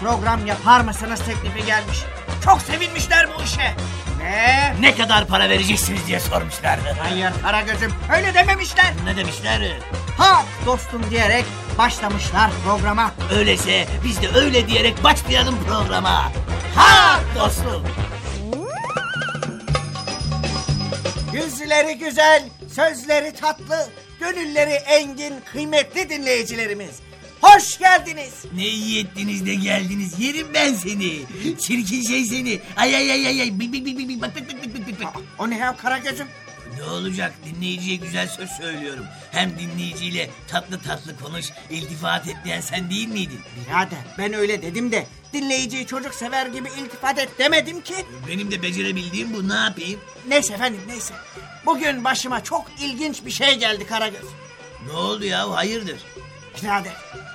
program yapar mısınız teklifi gelmiş. Çok sevinmişler bu işe. Ve Ne kadar para vereceksiniz diye sormuşlardı. hayır Karagöz'üm öyle dememişler. Ne demişler? Ha dostum diyerek başlamışlar programa. Öyleyse biz de öyle diyerek başlayalım programa. Ha dostum. Yüzleri güzel, sözleri tatlı, gönülleri engin, kıymetli dinleyicilerimiz. Hoş geldiniz. Ne iyi ettiniz de geldiniz. Yerim ben seni. Çirkin şey seni. Ay ay ay ay ay. Bik bik bik bik bik. Bak bak bak bak bak bak. O ne ya Karagöz'üm? Ne olacak dinleyiciye güzel söz söylüyorum. Hem dinleyiciyle tatlı tatlı konuş. İltifat et diyen sen değil miydin? Birader ben öyle dedim de dinleyiciyi çocuk sever gibi iltifat et demedim ki. Benim de becerebildiğim bu ne yapayım? Neyse efendim neyse. Bugün başıma çok ilginç bir şey geldi Karagöz. Ne oldu ya hayırdır? Birader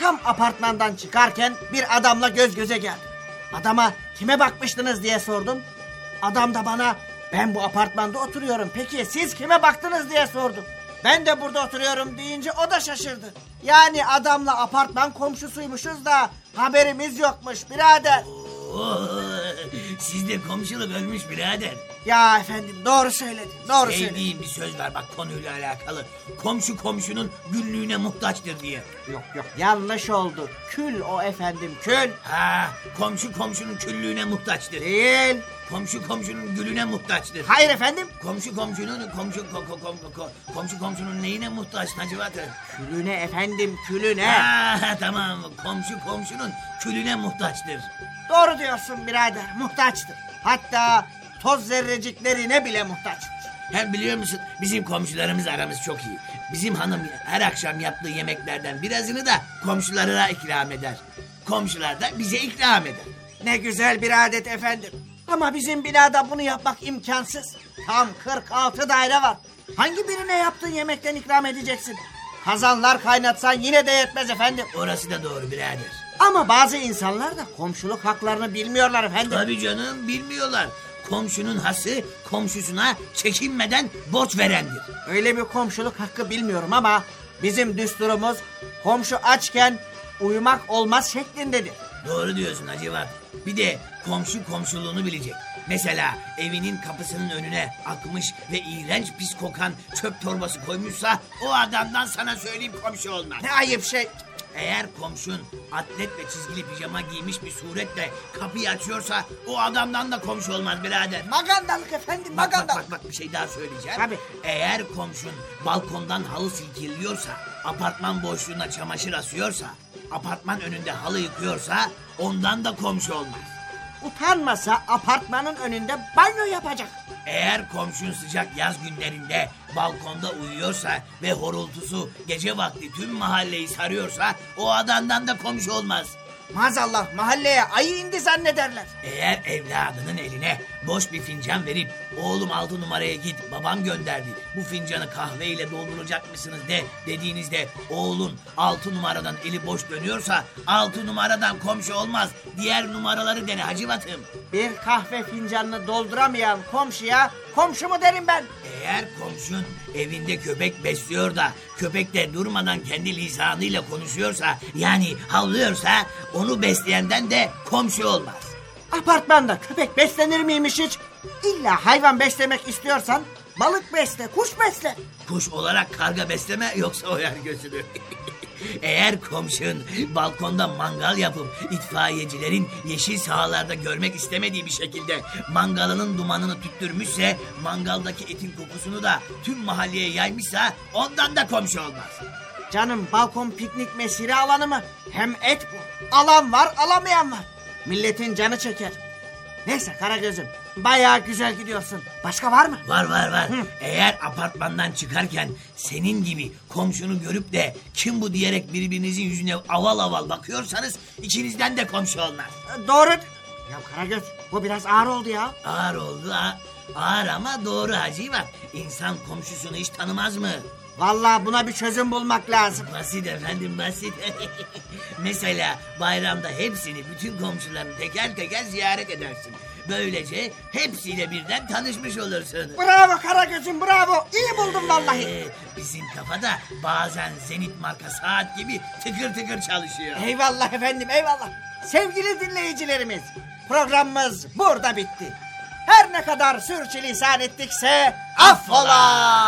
tam apartmandan çıkarken bir adamla göz göze geldim. Adama kime bakmıştınız diye sordum. Adam da bana ben bu apartmanda oturuyorum peki siz kime baktınız diye sordum. Ben de burada oturuyorum deyince o da şaşırdı. Yani adamla apartman komşusuymuşuz da haberimiz yokmuş birader. Sizde komşuluk ölmüş birader. Ya efendim doğru söyledin doğru söyledin. Sevdiğim bir söz var bak konuyla alakalı. Komşu komşunun günlüğüne muhtaçtır diye. Yok yok yanlış oldu. Kül o efendim kül. Ha, komşu komşunun küllüğüne muhtaçtır. Değil. Komşu komşunun gülüne muhtaçtır. Hayır efendim. Komşu komşunun komşu ko, ko, kom- ko- komşu komşunun neyine muhtaç Hacivat'ı? Külüne efendim külüne. Ha, tamam komşu komşunun külüne muhtaçtır. Doğru diyorsun birader muhtaçtır. Hatta toz zerreciklerine bile muhtaçtır. Hem biliyor musun bizim komşularımız aramız çok iyi. Bizim hanım her akşam yaptığı yemeklerden birazını da komşularına ikram eder. Komşular da bize ikram eder. Ne güzel bir adet efendim. Ama bizim binada bunu yapmak imkansız. Tam 46 daire var. Hangi birine yaptığın yemekten ikram edeceksin? Kazanlar kaynatsan yine de yetmez efendim. Orası da doğru birader. Ama bazı insanlar da komşuluk haklarını bilmiyorlar efendim. Tabii canım bilmiyorlar. Komşunun hası komşusuna çekinmeden borç verendir. Öyle bir komşuluk hakkı bilmiyorum ama bizim düsturumuz komşu açken uyumak olmaz şeklindedir. Doğru diyorsun Hacivat. Bir de komşu komşuluğunu bilecek. Mesela evinin kapısının önüne akmış ve iğrenç pis kokan çöp torbası koymuşsa o adamdan sana söyleyeyim komşu olmaz. Ne ayıp şey. Eğer komşun atlet ve çizgili pijama giymiş bir suretle kapıyı açıyorsa o adamdan da komşu olmaz birader. Magandalık efendim Bak bak magandalık. bak bak bir şey daha söyleyeceğim. Tabii. Eğer komşun balkondan halı silkiliyorsa, apartman boşluğuna çamaşır asıyorsa, apartman önünde halı yıkıyorsa ondan da komşu olmaz. Utanmasa apartmanın önünde banyo yapacak. Eğer komşun sıcak yaz günlerinde balkonda uyuyorsa ve horultusu gece vakti tüm mahalleyi sarıyorsa o adamdan da komşu olmaz. Maazallah mahalleye ayı indi zannederler. Eğer evladının eline boş bir fincan verip oğlum altı numaraya git babam gönderdi bu fincanı kahveyle dolduracak mısınız de dediğinizde oğlun altı numaradan eli boş dönüyorsa altı numaradan komşu olmaz diğer numaraları dene Hacivat'ım. Bir kahve fincanını dolduramayan komşuya komşu mu derim ben? Eğer komşun evinde köpek besliyor da köpek de durmadan kendi lisanıyla konuşuyorsa yani havlıyorsa onu besleyenden de komşu olmaz. Apartmanda köpek beslenir miymiş hiç? İlla hayvan beslemek istiyorsan balık besle, kuş besle. Kuş olarak karga besleme yoksa oyar gözünü. Eğer komşun balkonda mangal yapıp itfaiyecilerin yeşil sahalarda görmek istemediği bir şekilde mangalının dumanını tüttürmüşse mangaldaki etin kokusunu da tüm mahalleye yaymışsa ondan da komşu olmaz. Canım balkon piknik mesire alanı mı? Hem et bu. Alan var alamayan var. Milletin canı çeker. Neyse Karagöz'üm bayağı güzel gidiyorsun. Başka var mı? Var var var. Eğer apartmandan çıkarken senin gibi komşunu görüp de kim bu diyerek birbirinizin yüzüne aval aval bakıyorsanız içinizden de komşu olmaz. Ee, Doğru. Ya Karagöz bu biraz ağır oldu ya. Ağır oldu ha. Ağır ama doğru hacı var. İnsan komşusunu hiç tanımaz mı? Vallahi buna bir çözüm bulmak lazım. Basit efendim basit. Mesela bayramda hepsini bütün komşularını teker teker ziyaret edersin. Böylece hepsiyle birden tanışmış olursun. Bravo Karagöz'üm bravo. İyi buldum vallahi. Ee, bizim kafada bazen Zenit marka saat gibi tıkır tıkır çalışıyor. Eyvallah efendim eyvallah. Sevgili dinleyicilerimiz programımız burada bitti. Her ne kadar sürçülisan ettikse affola.